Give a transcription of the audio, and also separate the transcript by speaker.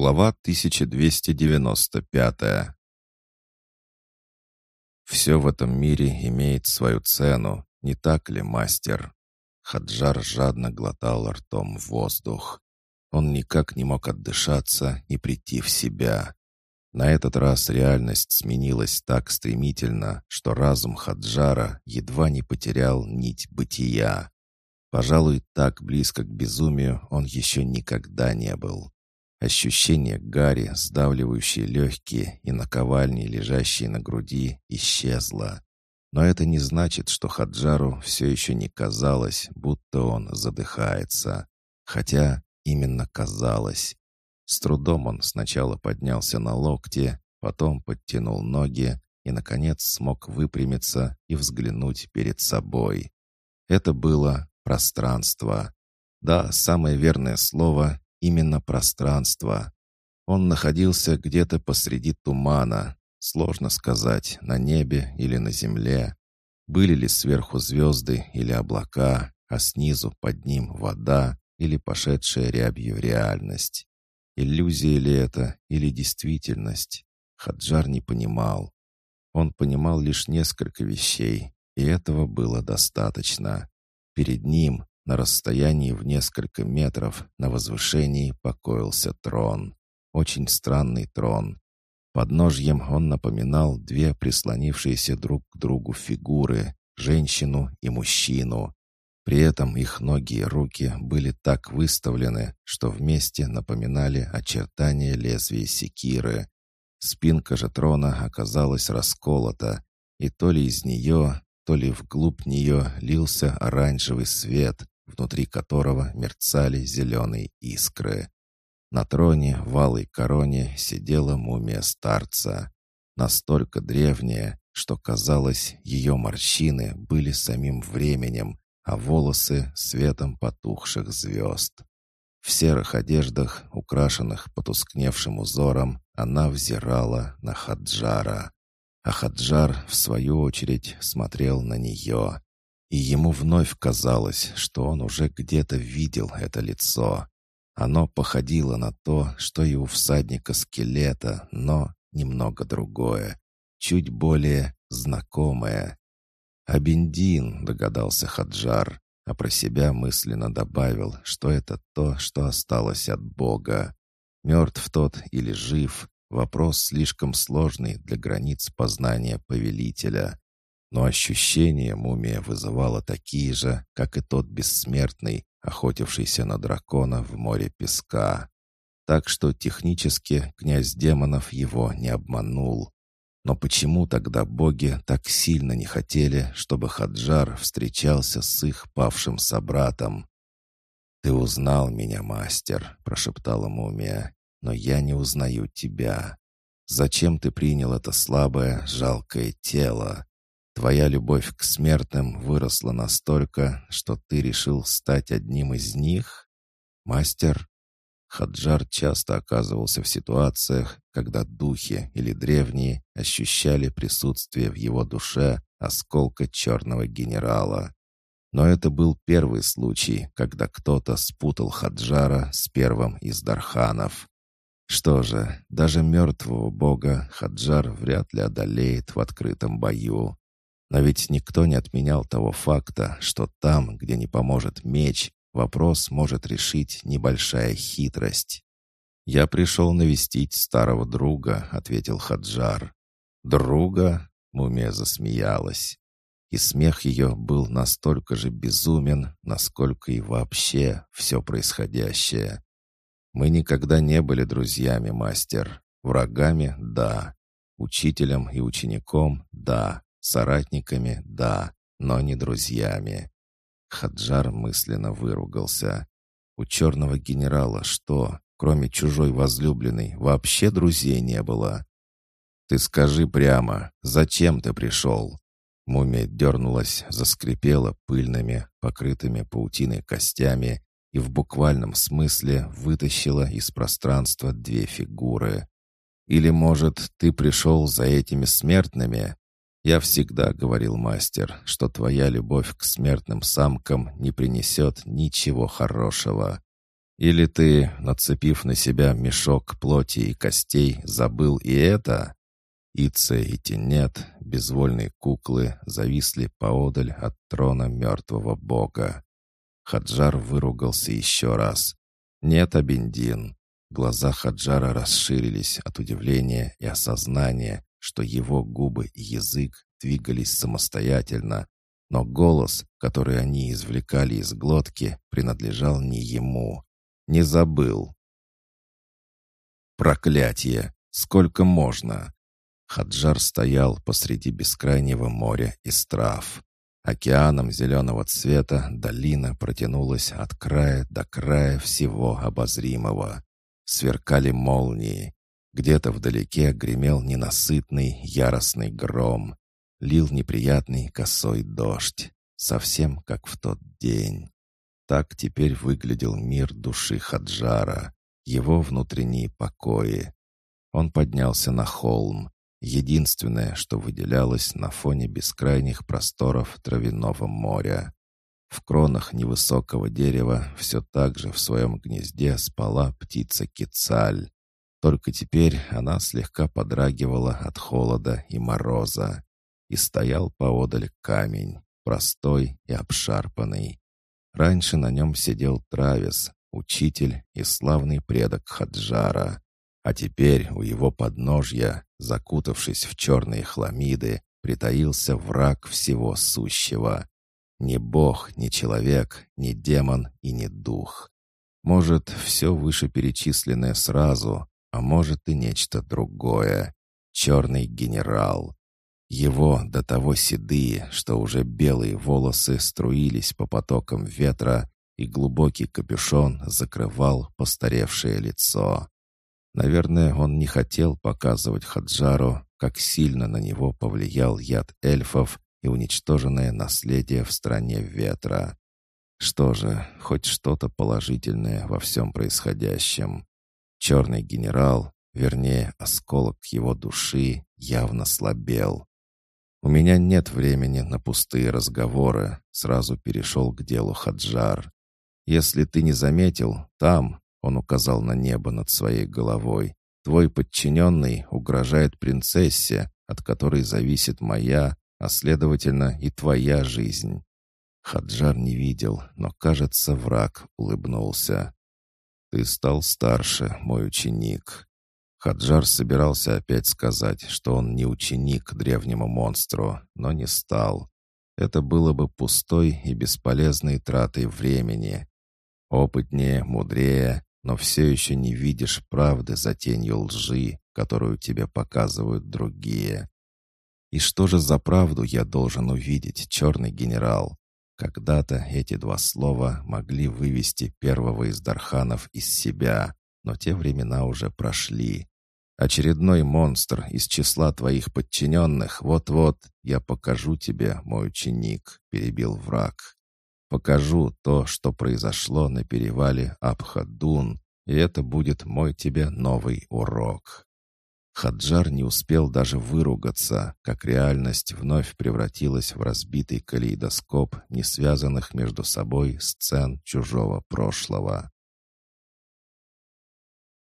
Speaker 1: Глава 1295 «Все в этом мире имеет свою цену, не так ли, мастер?» Хаджар жадно глотал ртом воздух. Он никак не мог отдышаться и прийти в себя. На этот раз реальность сменилась так стремительно, что разум Хаджара едва не потерял нить бытия. Пожалуй, так близко к безумию он еще никогда не был. Ощущение гари, сдавливающее легкие и наковальни, лежащие на груди, исчезло. Но это не значит, что Хаджару все еще не казалось, будто он задыхается. Хотя именно казалось. С трудом он сначала поднялся на локте, потом подтянул ноги и, наконец, смог выпрямиться и взглянуть перед собой. Это было пространство. Да, самое верное слово именно пространство. Он находился где-то посреди тумана, сложно сказать, на небе или на земле. Были ли сверху звезды или облака, а снизу под ним вода или пошедшая рябью реальность. Иллюзия ли это или действительность? Хаджар не понимал. Он понимал лишь несколько вещей, и этого было достаточно. Перед ним, на расстоянии в несколько метров на возвышении покоился трон. Очень странный трон. Под ножьем он напоминал две прислонившиеся друг к другу фигуры — женщину и мужчину. При этом их ноги и руки были так выставлены, что вместе напоминали очертания лезвия секиры. Спинка же трона оказалась расколота, и то ли из нее, то ли вглубь нее лился оранжевый свет, внутри которого мерцали зеленые искры. На троне в алой короне сидела мумия старца, настолько древняя, что, казалось, ее морщины были самим временем, а волосы — светом потухших звезд. В серых одеждах, украшенных потускневшим узором, она взирала на Хаджара. А Хаджар, в свою очередь, смотрел на нее, и ему вновь казалось, что он уже где-то видел это лицо. Оно походило на то, что и у всадника скелета, но немного другое, чуть более знакомое. «Абендин», — догадался Хаджар, а про себя мысленно добавил, что это то, что осталось от Бога. Мертв тот или жив — вопрос слишком сложный для границ познания повелителя. Но ощущения мумия вызывала такие же, как и тот бессмертный, охотившийся на дракона в море песка. Так что технически князь демонов его не обманул. Но почему тогда боги так сильно не хотели, чтобы Хаджар встречался с их павшим собратом? «Ты узнал меня, мастер», — прошептала мумия, — «но я не узнаю тебя. Зачем ты принял это слабое, жалкое тело? Твоя любовь к смертным выросла настолько, что ты решил стать одним из них? Мастер? Хаджар часто оказывался в ситуациях, когда духи или древние ощущали присутствие в его душе осколка черного генерала. Но это был первый случай, когда кто-то спутал Хаджара с первым из Дарханов. Что же, даже мертвого бога Хаджар вряд ли одолеет в открытом бою. Но ведь никто не отменял того факта, что там, где не поможет меч, вопрос может решить небольшая хитрость. «Я пришел навестить старого друга», — ответил Хаджар. «Друга?» — мумия засмеялась. И смех ее был настолько же безумен, насколько и вообще все происходящее. «Мы никогда не были друзьями, мастер. Врагами — да. Учителем и учеником — да. Соратниками — да, но не друзьями. Хаджар мысленно выругался. У черного генерала что, кроме чужой возлюбленной, вообще друзей не было? «Ты скажи прямо, зачем ты пришел?» Мумия дернулась, заскрипела пыльными, покрытыми паутиной костями и в буквальном смысле вытащила из пространства две фигуры. «Или, может, ты пришел за этими смертными?» «Я всегда говорил, мастер, что твоя любовь к смертным самкам не принесет ничего хорошего. Или ты, нацепив на себя мешок плоти и костей, забыл и это?» Ице и Тенет, безвольные куклы, зависли поодаль от трона мертвого бога. Хаджар выругался еще раз. «Нет, Абендин». Глаза Хаджара расширились от удивления и осознания, что его губы и язык двигались самостоятельно, но голос, который они извлекали из глотки, принадлежал не ему. Не забыл. «Проклятие! Сколько можно?» Хаджар стоял посреди бескрайнего моря из трав. Океаном зеленого цвета долина протянулась от края до края всего обозримого. Сверкали молнии. Где-то вдалеке гремел ненасытный яростный гром. Лил неприятный косой дождь, совсем как в тот день. Так теперь выглядел мир души Хаджара, его внутренние покои. Он поднялся на холм, единственное, что выделялось на фоне бескрайних просторов травяного моря. В кронах невысокого дерева все так же в своем гнезде спала птица Кицаль. Только теперь она слегка подрагивала от холода и мороза и стоял поодаль камень, простой и обшарпанный. Раньше на нем сидел Травис, учитель и славный предок Хаджара. А теперь у его подножья, закутавшись в черные хламиды, притаился враг всего сущего. Не бог, не человек, не демон и не дух. Может, все вышеперечисленное сразу, а может и нечто другое. Черный генерал. Его до того седые, что уже белые волосы струились по потокам ветра, и глубокий капюшон закрывал постаревшее лицо. Наверное, он не хотел показывать Хаджару, как сильно на него повлиял яд эльфов и уничтоженное наследие в стране ветра. Что же, хоть что-то положительное во всем происходящем. Черный генерал, вернее, осколок его души, явно слабел. «У меня нет времени на пустые разговоры», — сразу перешел к делу Хаджар. «Если ты не заметил, там, — он указал на небо над своей головой, — твой подчиненный угрожает принцессе, от которой зависит моя, а следовательно и твоя жизнь». Хаджар не видел, но, кажется, враг улыбнулся. «Ты стал старше, мой ученик. Хаджар собирался опять сказать, что он не ученик древнему монстру, но не стал. Это было бы пустой и бесполезной тратой времени. Опытнее, мудрее, но все еще не видишь правды за тенью лжи, которую тебе показывают другие. И что же за правду я должен увидеть, черный генерал? Когда-то эти два слова могли вывести первого из Дарханов из себя, но те времена уже прошли. Очередной монстр из числа твоих подчиненных, вот-вот, я покажу тебе, мой ученик», — перебил враг. «Покажу то, что произошло на перевале Абхадун, и это будет мой тебе новый урок». Хаджар не успел даже выругаться, как реальность вновь превратилась в разбитый калейдоскоп несвязанных между собой сцен чужого прошлого.